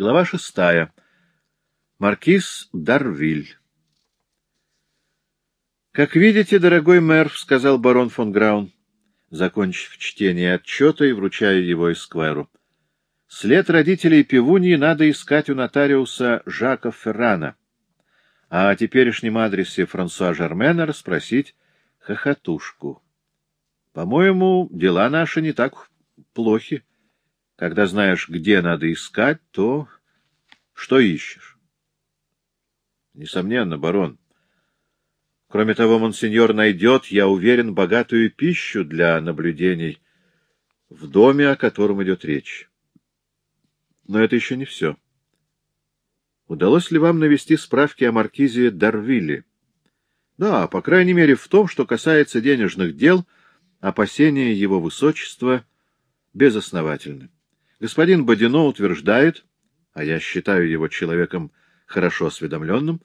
Глава шестая. Маркиз Дарвиль. «Как видите, дорогой мэр, — сказал барон фон Граун, закончив чтение отчета и вручая его Эсквайру, — след родителей пивуньи надо искать у нотариуса Жака Феррана, а о теперешнем адресе Франсуа Жермена расспросить хохотушку. По-моему, дела наши не так плохи. Когда знаешь, где надо искать, то что ищешь? Несомненно, барон. Кроме того, монсеньор найдет, я уверен, богатую пищу для наблюдений в доме, о котором идет речь. Но это еще не все. Удалось ли вам навести справки о маркизе Дарвилле? Да, по крайней мере, в том, что касается денежных дел, опасения его высочества безосновательны. Господин Бодино утверждает, а я считаю его человеком хорошо осведомленным,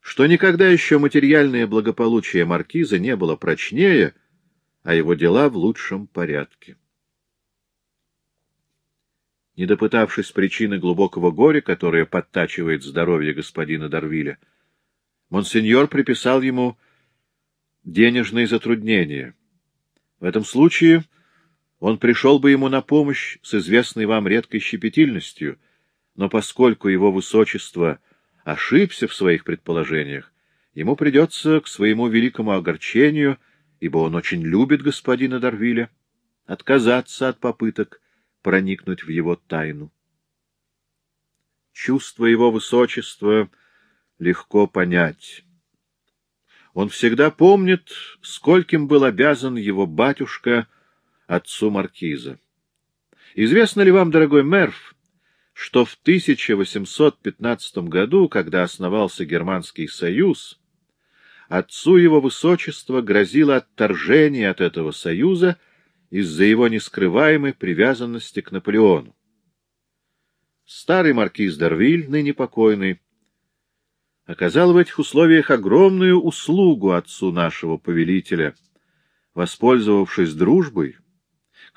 что никогда еще материальное благополучие маркиза не было прочнее, а его дела в лучшем порядке. Не допытавшись причины глубокого горя, которое подтачивает здоровье господина Дарвиля, монсеньор приписал ему денежные затруднения. В этом случае он пришел бы ему на помощь с известной вам редкой щепетильностью, но поскольку его высочество ошибся в своих предположениях, ему придется к своему великому огорчению, ибо он очень любит господина Дарвиля, отказаться от попыток проникнуть в его тайну. Чувство его высочества легко понять. Он всегда помнит, скольким был обязан его батюшка — отцу маркиза. Известно ли вам, дорогой Мерв, что в 1815 году, когда основался Германский союз, отцу его высочества грозило отторжение от этого союза из-за его нескрываемой привязанности к Наполеону. Старый маркиз Дарвиль, ныне покойный, оказал в этих условиях огромную услугу отцу нашего повелителя, воспользовавшись дружбой,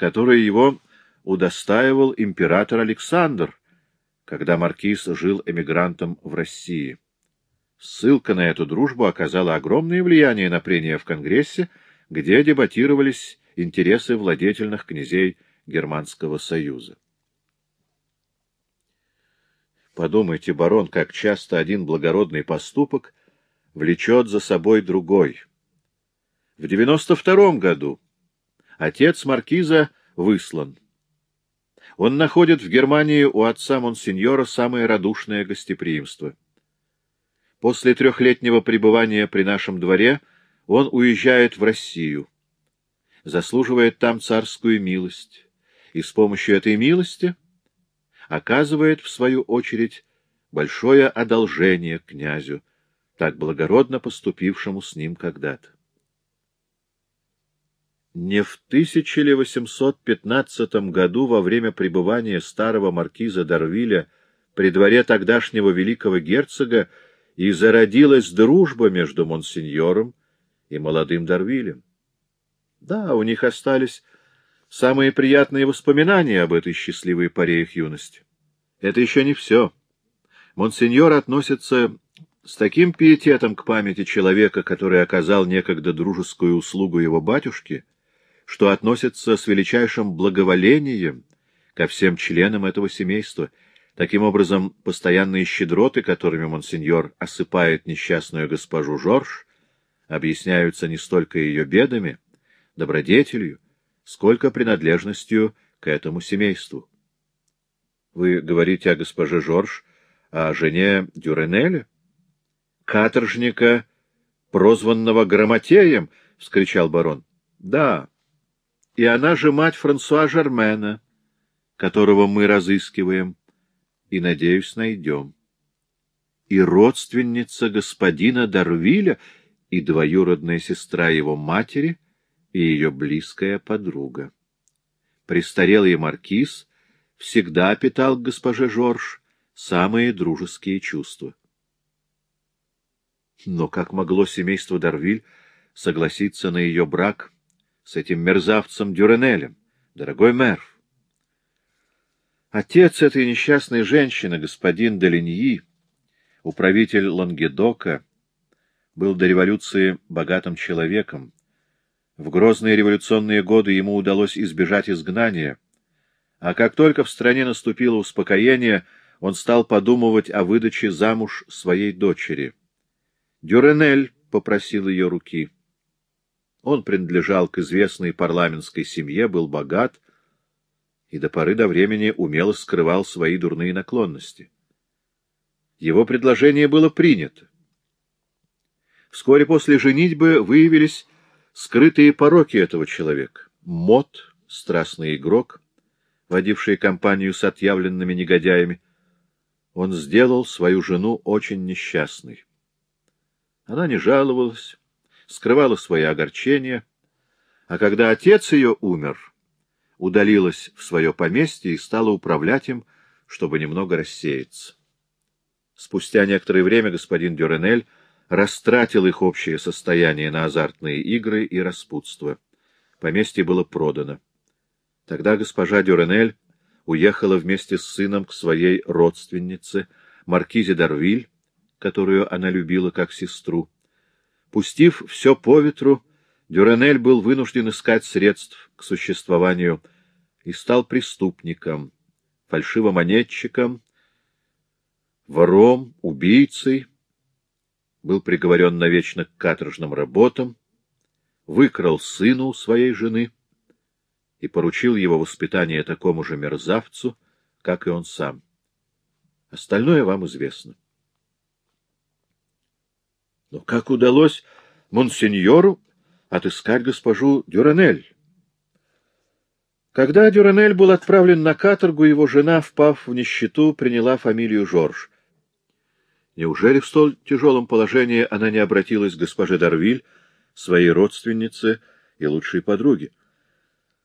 которой его удостаивал император Александр, когда маркиз жил эмигрантом в России. Ссылка на эту дружбу оказала огромное влияние на прения в Конгрессе, где дебатировались интересы владетельных князей Германского союза. Подумайте, барон, как часто один благородный поступок влечет за собой другой. В девяносто втором году Отец маркиза выслан. Он находит в Германии у отца Монсеньора самое радушное гостеприимство. После трехлетнего пребывания при нашем дворе он уезжает в Россию, заслуживает там царскую милость, и с помощью этой милости оказывает, в свою очередь, большое одолжение князю, так благородно поступившему с ним когда-то. Не в 1815 году во время пребывания старого маркиза Дарвиля при дворе тогдашнего великого герцога и зародилась дружба между монсеньором и молодым Дарвилем. Да, у них остались самые приятные воспоминания об этой счастливой поре их юности. Это еще не все. Монсеньор относится с таким пиететом к памяти человека, который оказал некогда дружескую услугу его батюшке, что относится с величайшим благоволением ко всем членам этого семейства. Таким образом, постоянные щедроты, которыми монсеньор осыпает несчастную госпожу Жорж, объясняются не столько ее бедами, добродетелью, сколько принадлежностью к этому семейству. Вы говорите о госпоже Жорж, о жене Дюренеля? Каторжника, прозванного Грамотеем, — вскричал барон. — Да, и она же мать Франсуа Жермена, которого мы разыскиваем и, надеюсь, найдем. И родственница господина Дарвиля, и двоюродная сестра его матери, и ее близкая подруга. Престарелый маркиз всегда питал к госпоже Жорж самые дружеские чувства. Но как могло семейство Дарвиль согласиться на ее брак с этим мерзавцем Дюренелем, дорогой мэр. Отец этой несчастной женщины, господин Делиньи, управитель Лангедока, был до революции богатым человеком. В грозные революционные годы ему удалось избежать изгнания, а как только в стране наступило успокоение, он стал подумывать о выдаче замуж своей дочери. Дюренель попросил ее руки. Он принадлежал к известной парламентской семье, был богат и до поры до времени умело скрывал свои дурные наклонности. Его предложение было принято. Вскоре после женитьбы выявились скрытые пороки этого человека. Мод, страстный игрок, водивший компанию с отъявленными негодяями, он сделал свою жену очень несчастной. Она не жаловалась, скрывала свои огорчения, а когда отец ее умер, удалилась в свое поместье и стала управлять им, чтобы немного рассеяться. Спустя некоторое время господин Дюренель растратил их общее состояние на азартные игры и распутство. Поместье было продано. Тогда госпожа Дюренель уехала вместе с сыном к своей родственнице, маркизе Дарвиль, которую она любила как сестру. Пустив все по ветру, Дюренель был вынужден искать средств к существованию и стал преступником, фальшивомонетчиком, вором, убийцей, был приговорен навечно к каторжным работам, выкрал сына у своей жены и поручил его воспитание такому же мерзавцу, как и он сам. Остальное вам известно. Но как удалось монсеньору отыскать госпожу Дюранель? Когда Дюранель был отправлен на каторгу, его жена, впав в нищету, приняла фамилию Жорж. Неужели в столь тяжелом положении она не обратилась к госпоже Дарвиль, своей родственнице и лучшей подруге?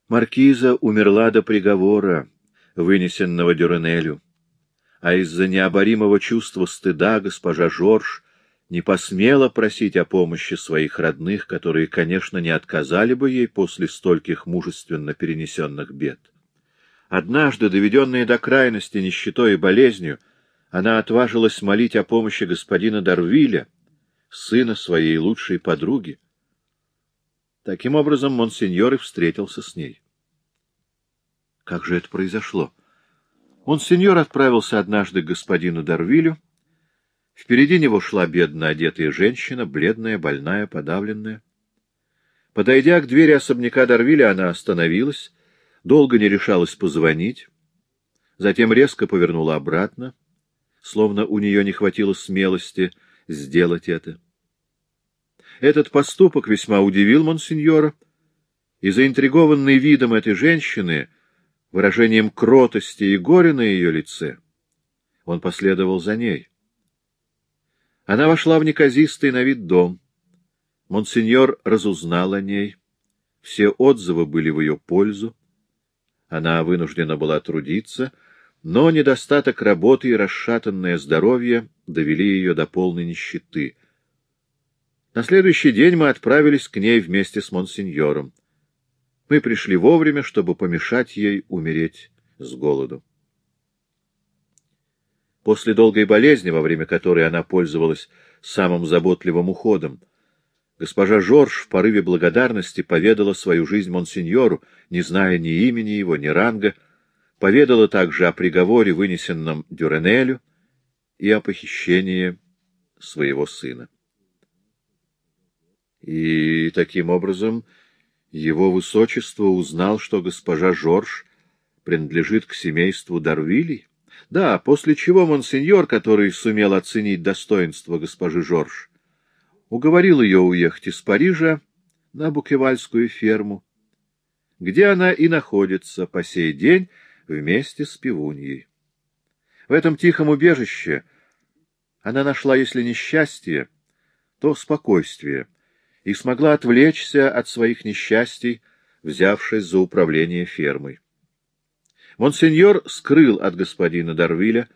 Маркиза умерла до приговора, вынесенного Дюранелю, а из-за необоримого чувства стыда госпожа Жорж не посмела просить о помощи своих родных, которые, конечно, не отказали бы ей после стольких мужественно перенесенных бед. Однажды, доведенная до крайности нищетой и болезнью, она отважилась молить о помощи господина Дарвиля, сына своей лучшей подруги. Таким образом, монсеньор и встретился с ней. Как же это произошло? Монсеньор отправился однажды к господину Дарвилю, Впереди него шла бедно одетая женщина, бледная, больная, подавленная. Подойдя к двери особняка Дарвиля, она остановилась, долго не решалась позвонить, затем резко повернула обратно, словно у нее не хватило смелости сделать это. Этот поступок весьма удивил монсеньора, и заинтригованный видом этой женщины, выражением кротости и горя на ее лице, он последовал за ней. Она вошла в неказистый на вид дом. Монсеньор разузнал о ней. Все отзывы были в ее пользу. Она вынуждена была трудиться, но недостаток работы и расшатанное здоровье довели ее до полной нищеты. На следующий день мы отправились к ней вместе с монсеньором. Мы пришли вовремя, чтобы помешать ей умереть с голоду. После долгой болезни, во время которой она пользовалась самым заботливым уходом, госпожа Жорж в порыве благодарности поведала свою жизнь монсеньору, не зная ни имени его, ни ранга, поведала также о приговоре, вынесенном Дюренелю, и о похищении своего сына. И таким образом его высочество узнал, что госпожа Жорж принадлежит к семейству Дарвилей? Да, после чего монсеньор, который сумел оценить достоинство госпожи Жорж, уговорил ее уехать из Парижа на Букевальскую ферму, где она и находится по сей день вместе с пивуньей. В этом тихом убежище она нашла, если не счастье, то спокойствие, и смогла отвлечься от своих несчастий, взявшись за управление фермой. Монсеньор скрыл от господина Дарвиля,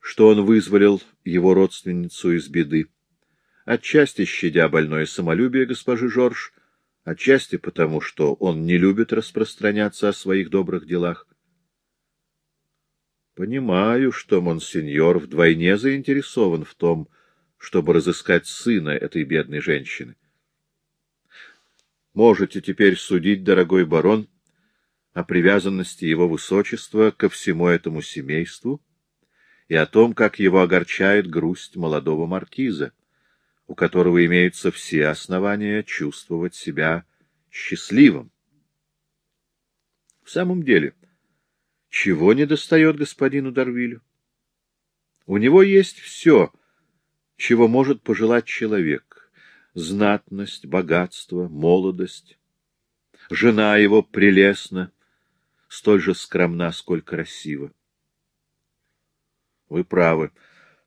что он вызволил его родственницу из беды. Отчасти щадя больное самолюбие госпожи Жорж, отчасти потому, что он не любит распространяться о своих добрых делах. Понимаю, что монсеньор вдвойне заинтересован в том, чтобы разыскать сына этой бедной женщины. Можете теперь судить, дорогой барон, о привязанности его высочества ко всему этому семейству и о том, как его огорчает грусть молодого маркиза, у которого имеются все основания чувствовать себя счастливым. В самом деле, чего не достает господину Дарвилю? У него есть все, чего может пожелать человек. Знатность, богатство, молодость. Жена его прелестна, столь же скромна, сколь красива. Вы правы.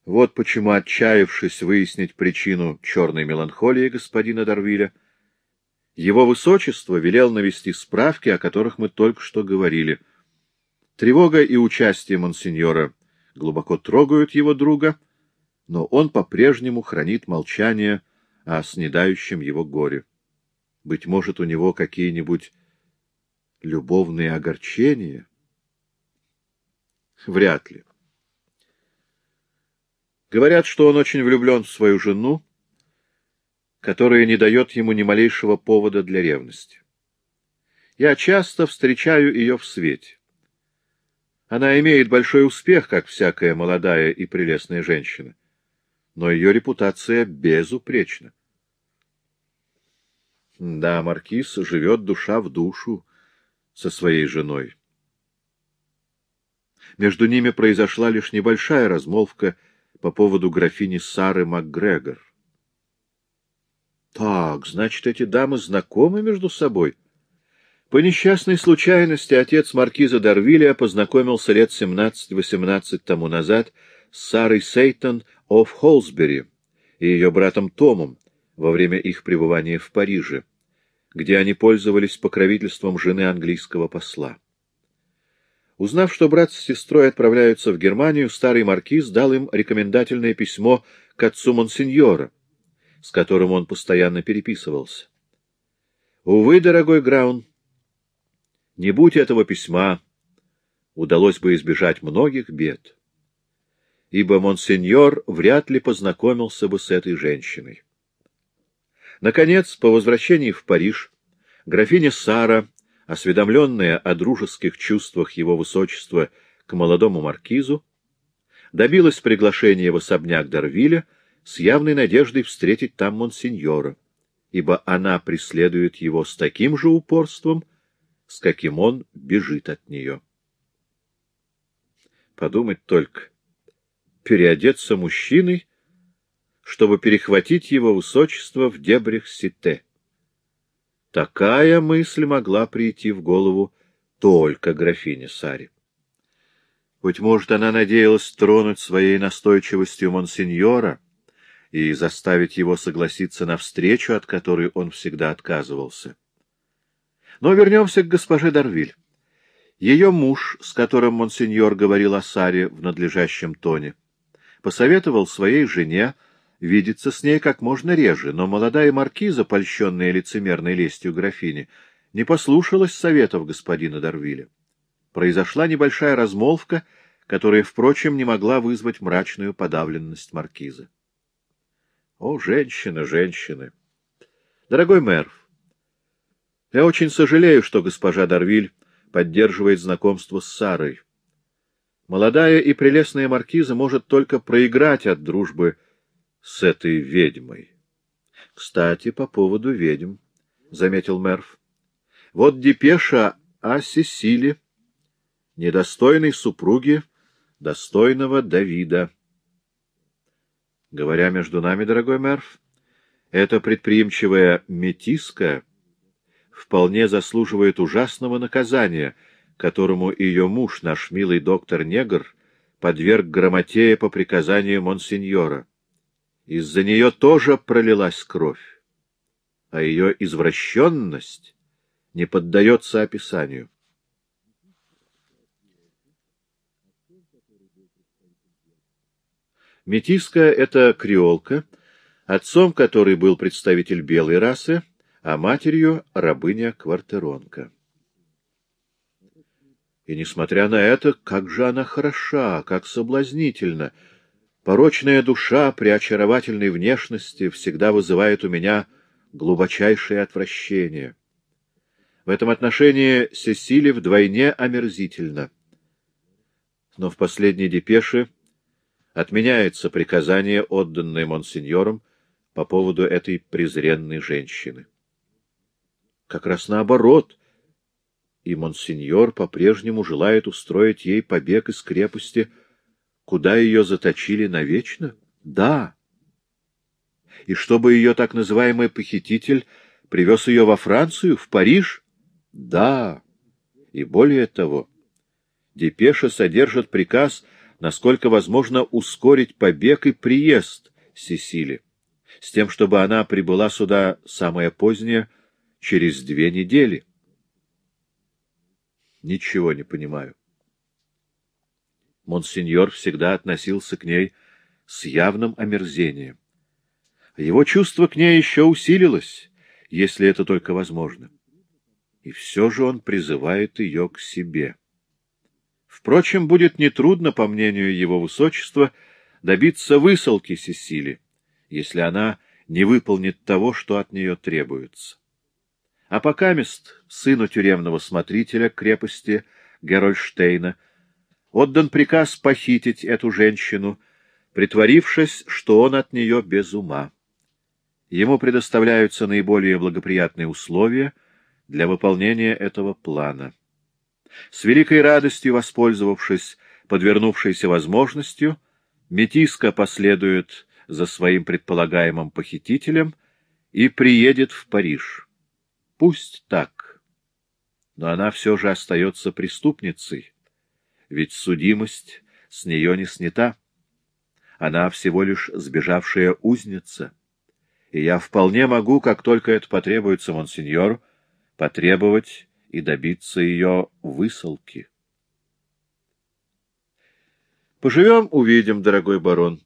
Вот почему, отчаявшись выяснить причину черной меланхолии господина Дарвиля, его высочество велел навести справки, о которых мы только что говорили. Тревога и участие монсеньора глубоко трогают его друга, но он по-прежнему хранит молчание о снедающем его горе. Быть может, у него какие-нибудь любовные огорчения? Вряд ли. Говорят, что он очень влюблен в свою жену, которая не дает ему ни малейшего повода для ревности. Я часто встречаю ее в свете. Она имеет большой успех, как всякая молодая и прелестная женщина, но ее репутация безупречна. Да, маркиз живет душа в душу со своей женой. Между ними произошла лишь небольшая размолвка по поводу графини Сары МакГрегор. Так, значит, эти дамы знакомы между собой? По несчастной случайности отец маркиза Дарвилля познакомился лет 17-18 тому назад с Сарой Сейтон оф Холсбери и ее братом Томом во время их пребывания в Париже, где они пользовались покровительством жены английского посла. Узнав, что брат с сестрой отправляются в Германию, старый маркиз дал им рекомендательное письмо к отцу Монсеньора, с которым он постоянно переписывался. Увы, дорогой Граун, не будь этого письма, удалось бы избежать многих бед, ибо монсеньор вряд ли познакомился бы с этой женщиной. Наконец, по возвращении в Париж, графиня Сара осведомленная о дружеских чувствах его высочества к молодому маркизу, добилась приглашения в особняк Дарвиля с явной надеждой встретить там монсеньора, ибо она преследует его с таким же упорством, с каким он бежит от нее. Подумать только, переодеться мужчиной, чтобы перехватить его высочество в дебрях Сите. Такая мысль могла прийти в голову только графине Саре. Быть может, она надеялась тронуть своей настойчивостью монсеньора и заставить его согласиться на встречу, от которой он всегда отказывался. Но вернемся к госпоже Дарвиль. Ее муж, с которым монсеньор говорил о Саре в надлежащем тоне, посоветовал своей жене видеться с ней как можно реже, но молодая маркиза, польщенная лицемерной лестью графини, не послушалась советов господина Дарвиля. Произошла небольшая размолвка, которая, впрочем, не могла вызвать мрачную подавленность маркиза. О, женщины, женщины! Дорогой мэр, я очень сожалею, что госпожа Дарвиль поддерживает знакомство с Сарой. Молодая и прелестная маркиза может только проиграть от дружбы с этой ведьмой. — Кстати, по поводу ведьм, — заметил Мерв. — Вот депеша о Сесиле, недостойной супруги достойного Давида. Говоря между нами, дорогой Мерв, эта предприимчивая метиска вполне заслуживает ужасного наказания, которому ее муж, наш милый доктор Негр, подверг грамотея по приказанию монсеньора. Из-за нее тоже пролилась кровь, а ее извращенность не поддается описанию. Метиска — это креолка, отцом которой был представитель белой расы, а матерью — рабыня-квартеронка. И, несмотря на это, как же она хороша, как соблазнительна! Порочная душа при очаровательной внешности всегда вызывает у меня глубочайшее отвращение. В этом отношении Сесили вдвойне омерзительно. Но в последней депеше отменяется приказание, отданное монсеньором по поводу этой презренной женщины. Как раз наоборот, и монсеньор по-прежнему желает устроить ей побег из крепости, куда ее заточили навечно? Да. И чтобы ее так называемый похититель привез ее во Францию, в Париж? Да. И более того, депеша содержит приказ, насколько возможно, ускорить побег и приезд Сесили, с тем, чтобы она прибыла сюда самое позднее, через две недели. Ничего не понимаю. Монсеньор всегда относился к ней с явным омерзением. Его чувство к ней еще усилилось, если это только возможно. И все же он призывает ее к себе. Впрочем, будет нетрудно, по мнению его высочества, добиться высылки Сесили, если она не выполнит того, что от нее требуется. А пока мест сыну тюремного смотрителя крепости Герольштейна отдан приказ похитить эту женщину, притворившись, что он от нее без ума. Ему предоставляются наиболее благоприятные условия для выполнения этого плана. С великой радостью воспользовавшись подвернувшейся возможностью, Метиска последует за своим предполагаемым похитителем и приедет в Париж. Пусть так, но она все же остается преступницей, ведь судимость с нее не снята. Она всего лишь сбежавшая узница, и я вполне могу, как только это потребуется монсеньору, потребовать и добиться ее высылки. Поживем — увидим, дорогой барон.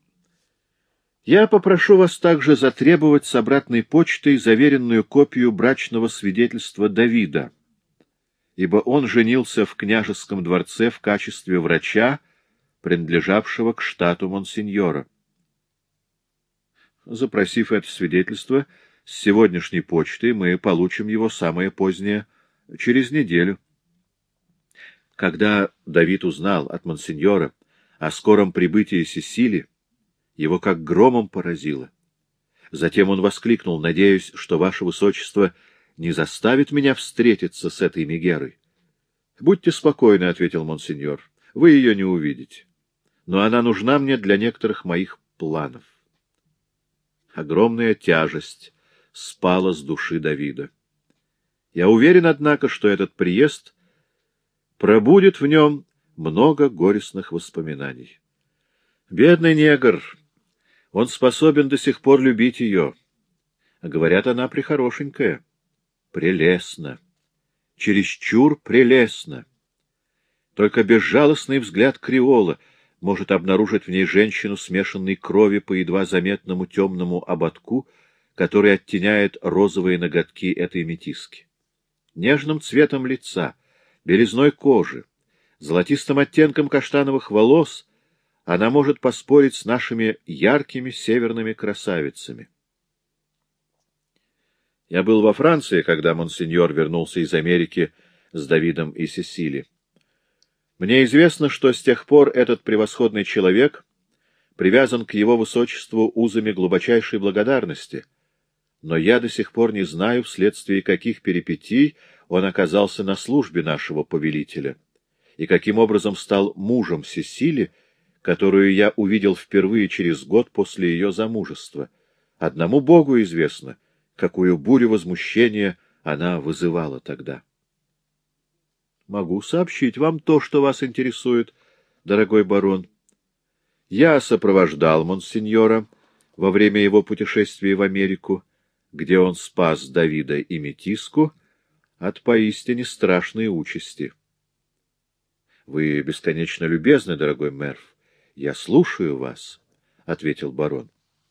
Я попрошу вас также затребовать с обратной почтой заверенную копию брачного свидетельства Давида, ибо он женился в княжеском дворце в качестве врача, принадлежавшего к штату монсеньора. Запросив это свидетельство, с сегодняшней почты мы получим его самое позднее, через неделю. Когда Давид узнал от монсеньора о скором прибытии Сесили, его как громом поразило. Затем он воскликнул, надеюсь, что ваше высочество не заставит меня встретиться с этой Мегерой. — Будьте спокойны, — ответил монсеньор, — вы ее не увидите. Но она нужна мне для некоторых моих планов. Огромная тяжесть спала с души Давида. Я уверен, однако, что этот приезд пробудет в нем много горестных воспоминаний. Бедный негр! Он способен до сих пор любить ее. Говорят, она прихорошенькая. Прелестно. Чересчур прелестно. Только безжалостный взгляд Криола может обнаружить в ней женщину смешанной крови по едва заметному темному ободку, который оттеняет розовые ноготки этой метиски. Нежным цветом лица, белизной кожи, золотистым оттенком каштановых волос — она может поспорить с нашими яркими северными красавицами. Я был во Франции, когда монсеньор вернулся из Америки с Давидом и Сесили. Мне известно, что с тех пор этот превосходный человек привязан к его высочеству узами глубочайшей благодарности, но я до сих пор не знаю, вследствие каких перипетий он оказался на службе нашего повелителя и каким образом стал мужем Сесили, которую я увидел впервые через год после ее замужества. Одному Богу известно, какую бурю возмущения она вызывала тогда. Могу сообщить вам то, что вас интересует, дорогой барон. Я сопровождал монсеньора во время его путешествия в Америку, где он спас Давида и Метиску от поистине страшной участи. Вы бесконечно любезны, дорогой Мерв. — Я слушаю вас, — ответил барон.